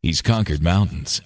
He's conquered mountains.